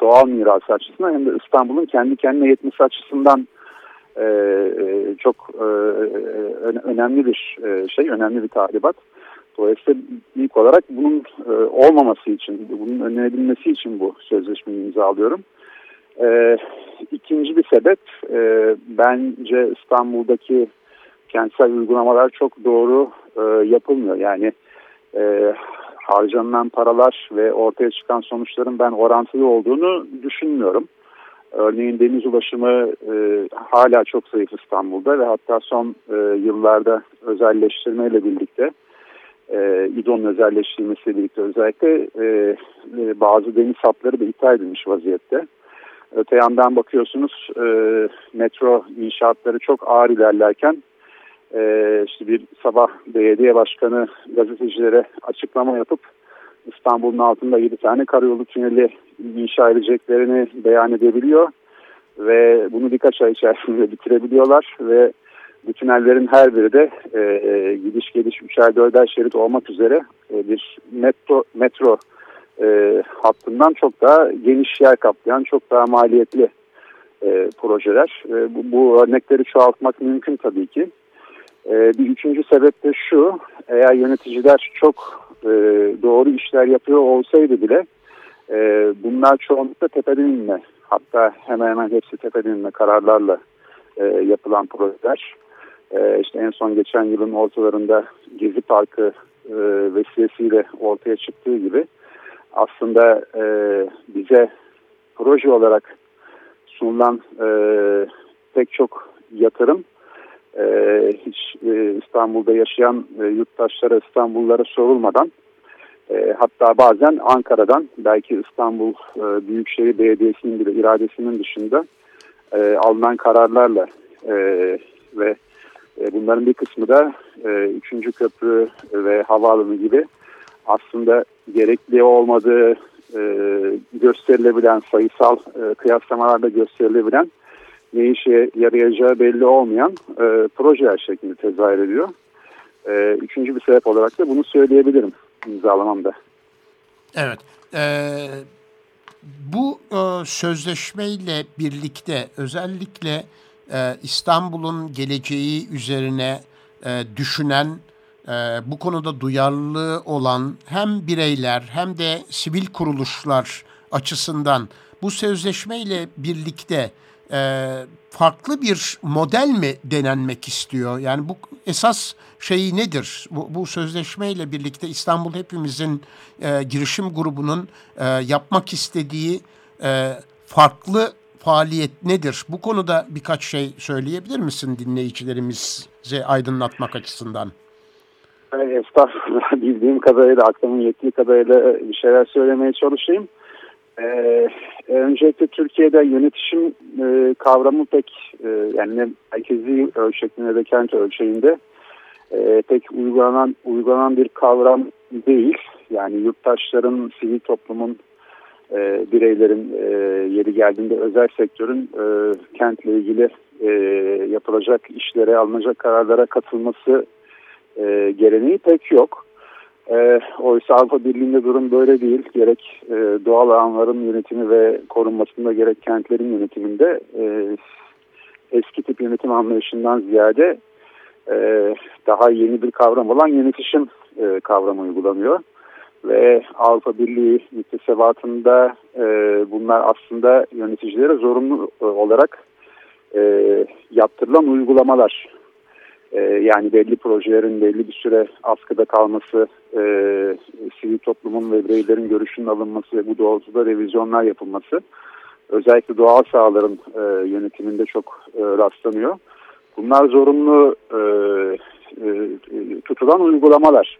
doğal mirası açısından hem de İstanbul'un kendi kendine yetmesi açısından e, e, çok e, önemli bir e, şey, önemli bir tahribat. Dolayısıyla ilk olarak bunun e, olmaması için, bunun önlenebilmesi için bu sözleşmeyi imzalıyorum. E, ikinci bir sebep, e, bence İstanbul'daki kentsel uygulamalar çok doğru e, yapılmıyor. Yani e, harcanılan paralar ve ortaya çıkan sonuçların ben orantılı olduğunu düşünmüyorum. Örneğin deniz ulaşımı e, hala çok zayıf İstanbul'da ve hatta son e, yıllarda özelleştirmeyle birlikte e, İDO'nun özelleştirilmesiyle birlikte özellikle e, e, bazı deniz hatları da iptal edilmiş vaziyette. Öte yandan bakıyorsunuz e, metro inşaatları çok ağır ilerlerken e, işte bir sabah belediye başkanı gazetecilere açıklama yapıp İstanbul'un altında 7 tane karayolu tüneli inşa edeceklerini beyan edebiliyor. Ve bunu birkaç ay içerisinde bitirebiliyorlar ve bu tünellerin her biri de e, gidiş geliş üçer dörder şerit olmak üzere e, bir metro, metro e, hattından çok daha geniş yer kaplayan, çok daha maliyetli e, projeler. E, bu, bu örnekleri çoğaltmak mümkün tabii ki. E, bir üçüncü sebep de şu, eğer yöneticiler çok e, doğru işler yapıyor olsaydı bile e, bunlar çoğunlukla tepeden inme hatta hemen hemen hepsi tepeden inme kararlarla e, yapılan projeler. E, işte en son geçen yılın ortalarında Gezi Parkı e, vesilesiyle ortaya çıktığı gibi aslında e, bize proje olarak sunulan e, pek çok yatırım e, hiç e, İstanbul'da yaşayan e, yurttaşlara, İstanbullulara sorulmadan e, hatta bazen Ankara'dan belki İstanbul e, Büyükşehir Belediyesi'nin bile iradesinin dışında e, alınan kararlarla e, ve e, bunların bir kısmı da e, 3. köprü ve havaalanı gibi aslında gerekli olmadığı e, gösterilebilen sayısal e, kıyaslamalarda gösterilebilen ne işe yarayacağı belli olmayan e, projeler şeklinde tezahür ediyor. E, üçüncü bir sebep olarak da bunu söyleyebilirim imzalamamda. Evet. E, bu e, sözleşmeyle birlikte özellikle e, İstanbul'un geleceği üzerine e, düşünen, e, bu konuda duyarlı olan hem bireyler hem de sivil kuruluşlar açısından bu sözleşmeyle birlikte e, farklı bir model mi denenmek istiyor? Yani bu esas şeyi nedir? Bu, bu sözleşmeyle birlikte İstanbul Hepimizin e, girişim grubunun e, yapmak istediği e, farklı faaliyet nedir? Bu konuda birkaç şey söyleyebilir misin dinleyicilerimize aydınlatmak açısından? Estağfurullah bildiğim kadarıyla aklımın yettiği kadarıyla bir şeyler söylemeye çalışayım. Ee, öncelikle Türkiye'de yönetişim e, kavramı pek e, yani merkezi ölçekinde de kent ölçeğinde e, pek uygulanan uygulanan bir kavram değil. Yani yurttaşların, sivil toplumun, e, bireylerin e, yeri geldiğinde özel sektörün e, kentle ilgili e, yapılacak işlere, alınacak kararlara katılması e, geleneği pek yok. E, oysa Avrupa Birliği'nde durum böyle değil. Gerek e, doğal alanların yönetimi ve korunmasında gerek kentlerin yönetiminde e, eski tip yönetim anlayışından ziyade e, daha yeni bir kavram olan yönetişim e, kavramı uygulanıyor. Ve Avrupa Birliği müktesebatında e, bunlar aslında yöneticilere zorunlu e, olarak e, yaptırılan uygulamalar. E, yani belli projelerin belli bir süre askıda kalması, e, sivil toplumun ve bireylerin görüşünün alınması ve bu doğrultuda revizyonlar yapılması özellikle doğal sahaların e, yönetiminde çok e, rastlanıyor. Bunlar zorunlu e, e, tutulan uygulamalar.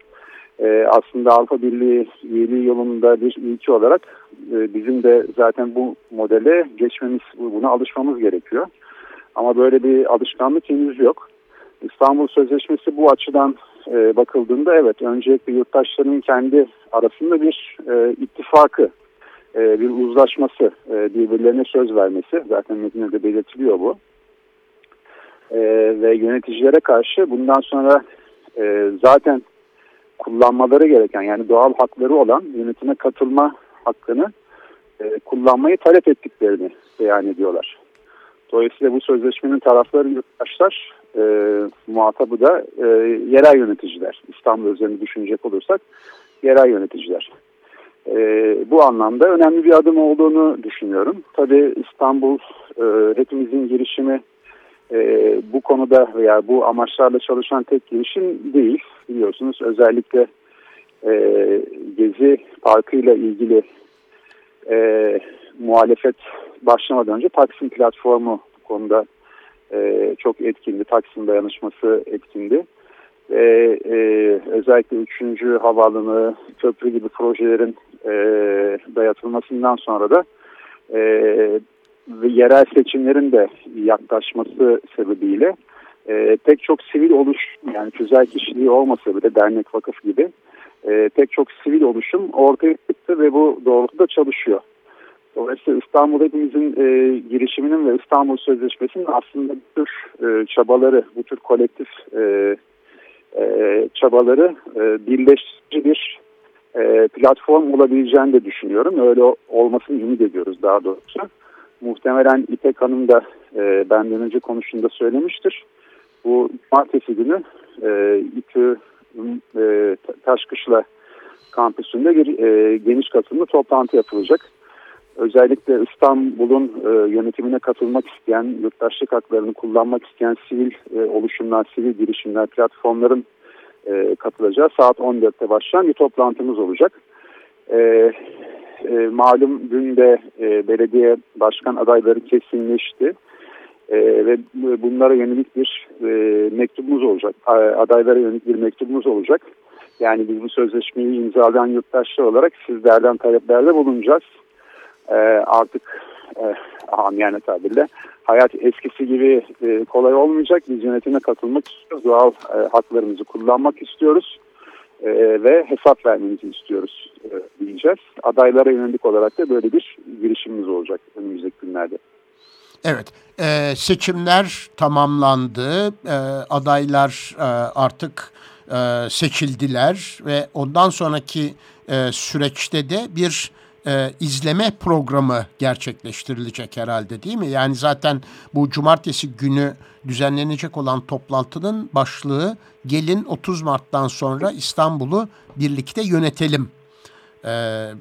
E, aslında Avrupa Birliği üyeliği yolunda bir ülke olarak e, bizim de zaten bu modele geçmemiz, buna alışmamız gerekiyor. Ama böyle bir alışkanlık henüz yok. İstanbul Sözleşmesi bu açıdan e, bakıldığında evet öncelikle yurttaşların kendi arasında bir e, ittifakı, e, bir uzlaşması, e, birbirlerine söz vermesi zaten metninde de belirtiliyor bu. E, ve yöneticilere karşı bundan sonra e, zaten kullanmaları gereken yani doğal hakları olan yönetime katılma hakkını e, kullanmayı talep ettiklerini beyan ediyorlar. Dolayısıyla bu sözleşmenin tarafları yurttaşlar, e, muhatabı da e, yerel yöneticiler. İstanbul üzerinde düşünecek olursak yerel yöneticiler. E, bu anlamda önemli bir adım olduğunu düşünüyorum. Tabii İstanbul e, hepimizin girişimi e, bu konuda veya bu amaçlarla çalışan tek girişim değil. Biliyorsunuz özellikle e, Gezi Parkı ile ilgili e, muhalefet başlamadan önce Taksim platformu konuda e, çok etkindi. Taksim dayanışması etkindi. Ve e, özellikle 3. havaalanı, köprü gibi projelerin e, dayatılmasından sonra da e, ve yerel seçimlerin de yaklaşması sebebiyle e, pek çok sivil oluş yani tüzel kişiliği olmasa bile dernek vakıf gibi e, pek çok sivil oluşum ortaya çıktı ve bu doğrultuda çalışıyor. Dolayısıyla İstanbul hepimizin e, girişiminin ve İstanbul Sözleşmesi'nin aslında bu tür e, çabaları, bu tür kolektif e, e, çabaları e, birleştirici bir e, platform olabileceğini de düşünüyorum. Öyle olmasını ümit ediyoruz daha doğrusu. Muhtemelen İpek Hanım da e, benden önce konuştuğunda söylemiştir. Bu cumartesi günü e, İTÜ e, Taşkışla kampüsünde bir e, geniş katılımlı toplantı yapılacak. Özellikle İstanbul'un e, yönetimine katılmak isteyen, yurttaşlık haklarını kullanmak isteyen sivil e, oluşumlar, sivil girişimler, platformların e, katılacağı saat 14'te başlayan bir toplantımız olacak. E, e, malum dün de e, belediye başkan adayları kesinleşti. E, ve bunlara yönelik bir e, mektubumuz olacak. Adaylara yönelik bir mektubumuz olacak. Yani biz bu sözleşmeyi imzalayan yurttaşlar olarak sizlerden taleplerde bulunacağız. E, artık e, amiyane tabirle hayat eskisi gibi e, kolay olmayacak. Biz yönetime katılmak istiyoruz. Doğal e, haklarımızı kullanmak istiyoruz. E, ve hesap vermenizi istiyoruz diyeceğiz. Adaylara yönelik olarak da böyle bir girişimimiz olacak önümüzdeki günlerde. Evet, e, seçimler tamamlandı. E, adaylar e, artık e, seçildiler ve ondan sonraki e, süreçte de bir e, izleme programı gerçekleştirilecek herhalde değil mi? Yani zaten bu cumartesi günü düzenlenecek olan toplantının başlığı gelin 30 Mart'tan sonra İstanbul'u birlikte yönetelim. E,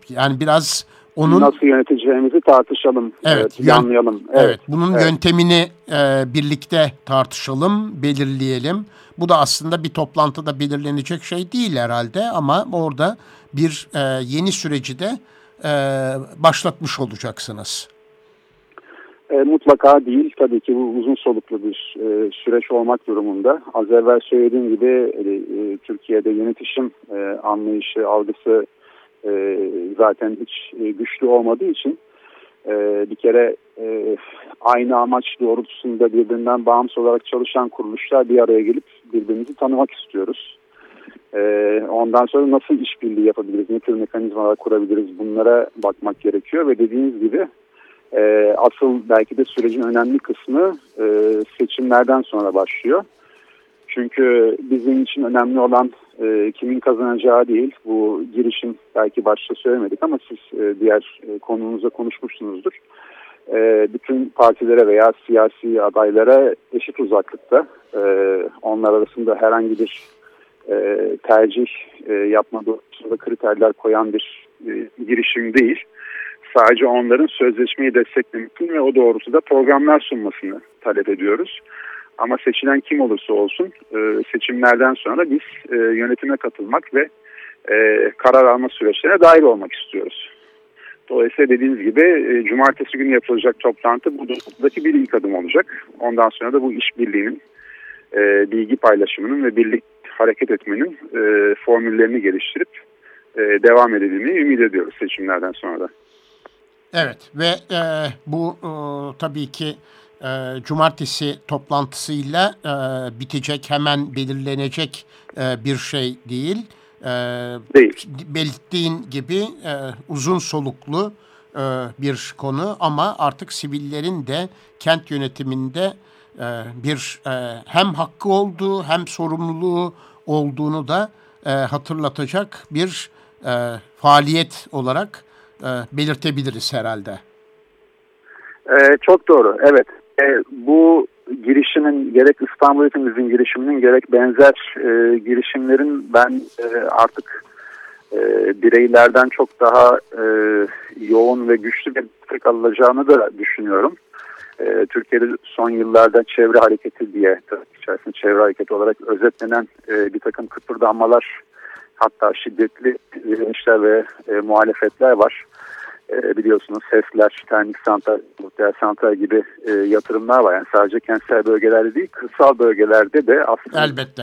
yani biraz onun nasıl yöneteceğimizi tartışalım, evet, planlayalım. Evet, evet bunun evet. yöntemini e, birlikte tartışalım, belirleyelim. Bu da aslında bir toplantıda belirlenecek şey değil herhalde ama orada bir e, yeni süreci de e, başlatmış olacaksınız. E, mutlaka değil. Tabii ki bu uzun soluklu bir e, süreç olmak durumunda. Az evvel söylediğim gibi e, e, Türkiye'de yönetişim e, anlayışı, algısı e, zaten hiç e, güçlü olmadığı için e, bir kere aynı amaç doğrultusunda birbirinden bağımsız olarak çalışan kuruluşlar bir araya gelip birbirimizi tanımak istiyoruz. Ondan sonra nasıl işbirliği yapabiliriz, ne tür mekanizmalar kurabiliriz bunlara bakmak gerekiyor ve dediğiniz gibi asıl belki de sürecin önemli kısmı seçimlerden sonra başlıyor. Çünkü bizim için önemli olan e, kimin kazanacağı değil. Bu girişim belki başta söylemedik ama siz e, diğer e, konumuzda konuşmuşsunuzdur. e, bütün partilere veya siyasi adaylara eşit uzaklıkta. E, onlar arasında herhangi bir e, tercih e, yapma doğrultusunda kriterler koyan bir e, girişim değil. Sadece onların sözleşmeyi desteklemesini ve o doğrultuda programlar sunmasını talep ediyoruz. Ama seçilen kim olursa olsun e, seçimlerden sonra biz e, yönetime katılmak ve e, karar alma süreçlerine dahil olmak istiyoruz. Dolayısıyla dediğiniz gibi e, cumartesi günü yapılacak toplantı bu doğrultudaki bir ilk adım olacak. Ondan sonra da bu işbirliğinin, e, bilgi paylaşımının ve birlik hareket etmenin formüllerini geliştirip devam edildiğini ümit ediyoruz seçimlerden sonra da. Evet ve e, bu e, tabii ki e, cumartesi toplantısıyla e, bitecek hemen belirlenecek e, bir şey değil. E, değil. Belirttiğin gibi e, uzun soluklu e, bir konu ama artık sivillerin de kent yönetiminde e, bir e, hem hakkı olduğu hem sorumluluğu olduğunu da e, hatırlatacak bir e, faaliyet olarak e, belirtebiliriz herhalde. Ee, çok doğru, evet. Ee, bu girişimin gerek İstanbul Hepimizin girişiminin gerek benzer e, girişimlerin ben e, artık e, bireylerden çok daha e, yoğun ve güçlü bir destek alacağını da düşünüyorum. E, Türkiye'de son yıllarda çevre hareketi diye içerisinde çevre hareketi olarak özetlenen e, bir takım kıpırdanmalar hatta şiddetli direnişler ve e, muhalefetler var. E, biliyorsunuz HES'ler, termik santral, muhtemel santral gibi e, yatırımlar var. Yani sadece kentsel bölgelerde değil, kırsal bölgelerde de aslında Elbette.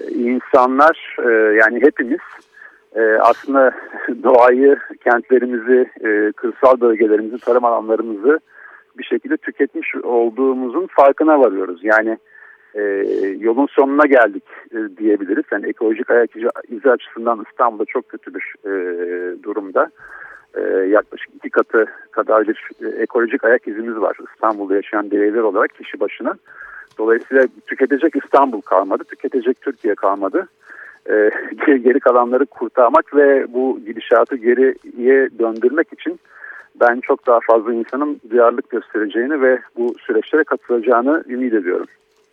E, insanlar e, yani hepimiz e, aslında doğayı, kentlerimizi, e, kırsal bölgelerimizi, tarım alanlarımızı bir şekilde tüketmiş olduğumuzun farkına varıyoruz. Yani e, yolun sonuna geldik e, diyebiliriz. Yani ekolojik ayak izi açısından İstanbul'da çok kötü bir e, durumda. E, yaklaşık iki katı kadar bir e, ekolojik ayak izimiz var İstanbul'da yaşayan bireyler olarak kişi başına. Dolayısıyla tüketecek İstanbul kalmadı, tüketecek Türkiye kalmadı. E, geri kalanları kurtarmak ve bu gidişatı geriye döndürmek için ben çok daha fazla insanın duyarlılık göstereceğini ve bu süreçlere katılacağını ümit ediyorum.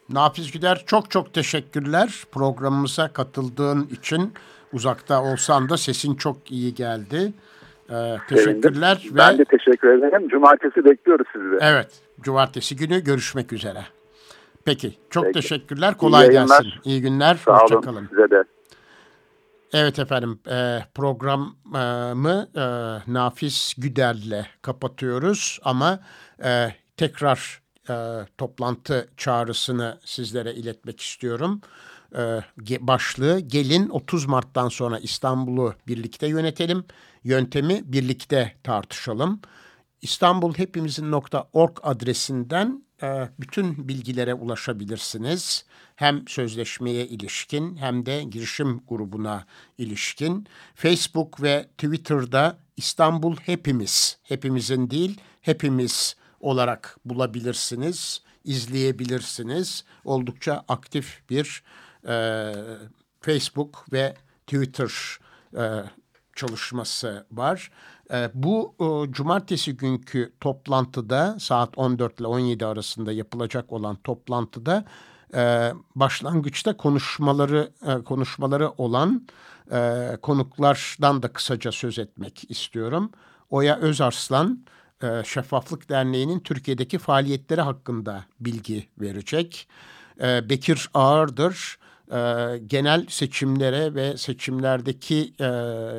Nafiz Güder çok çok teşekkürler programımıza katıldığın için. Uzakta olsan da sesin çok iyi geldi. Ee, teşekkürler. Ve... Ben de teşekkür ederim. Cumartesi bekliyoruz sizi. Evet. Cumartesi günü görüşmek üzere. Peki. Çok Peki. teşekkürler. Kolay İyi gelsin. İyi günler. Sağ Hoşçakalın. olun. Size de. Evet efendim e, programı e, Nafiz Güder'le kapatıyoruz ama e, tekrar toplantı çağrısını sizlere iletmek istiyorum. Başlığı gelin 30 Mart'tan sonra İstanbul'u birlikte yönetelim, yöntemi birlikte tartışalım. İstanbul hepimizin.org adresinden bütün bilgilere ulaşabilirsiniz hem sözleşmeye ilişkin hem de girişim grubuna ilişkin. Facebook ve Twitter'da İstanbul Hepimiz, hepimizin değil hepimiz olarak bulabilirsiniz, izleyebilirsiniz. Oldukça aktif bir e, Facebook ve Twitter e, çalışması var. E, bu e, cumartesi günkü toplantıda saat 14 ile 17 arasında yapılacak olan toplantıda e, başlangıçta konuşmaları e, konuşmaları olan e, konuklardan da kısaca söz etmek istiyorum. Oya Özarslan e, Şeffaflık Derneği'nin Türkiye'deki faaliyetleri hakkında bilgi verecek. E, Bekir Ağırdır e, genel seçimlere ve seçimlerdeki e,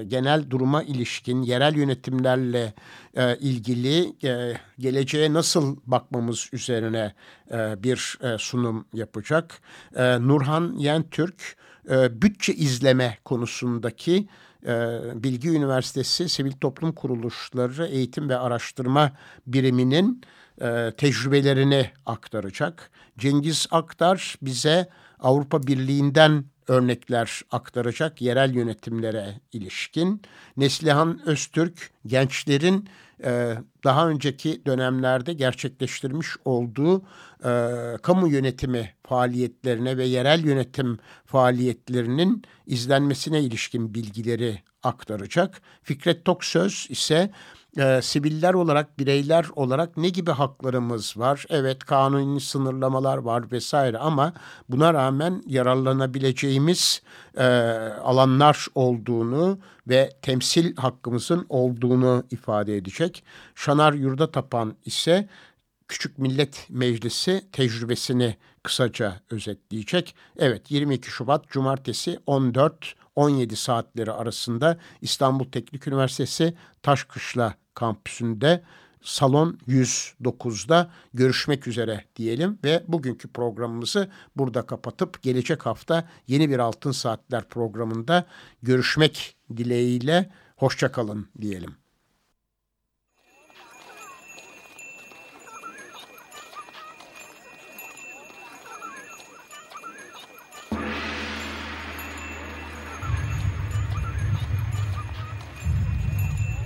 genel duruma ilişkin yerel yönetimlerle e, ilgili e, geleceğe nasıl bakmamız üzerine e, bir e, sunum yapacak. E, Nurhan Yentürk e, bütçe izleme konusundaki e, Bilgi Üniversitesi Sivil Toplum Kuruluşları Eğitim ve Araştırma Biriminin e, tecrübelerini aktaracak. Cengiz Aktar bize Avrupa Birliği'nden örnekler aktaracak yerel yönetimlere ilişkin. Neslihan Öztürk gençlerin e, daha önceki dönemlerde gerçekleştirmiş olduğu e, kamu yönetimi faaliyetlerine ve yerel yönetim faaliyetlerinin izlenmesine ilişkin bilgileri aktaracak. Fikret Toksöz ise e, siviller olarak, bireyler olarak ne gibi haklarımız var? Evet kanuni sınırlamalar var vesaire ama buna rağmen yararlanabileceğimiz e, alanlar olduğunu ve temsil hakkımızın olduğunu ifade edecek. Şanar Yurda Tapan ise Küçük Millet Meclisi tecrübesini kısaca özetleyecek. Evet 22 Şubat Cumartesi 14-17 saatleri arasında İstanbul Teknik Üniversitesi Taşkışla kampüsünde salon 109'da görüşmek üzere diyelim ve bugünkü programımızı burada kapatıp gelecek hafta yeni bir Altın Saatler programında görüşmek dileğiyle hoşçakalın diyelim.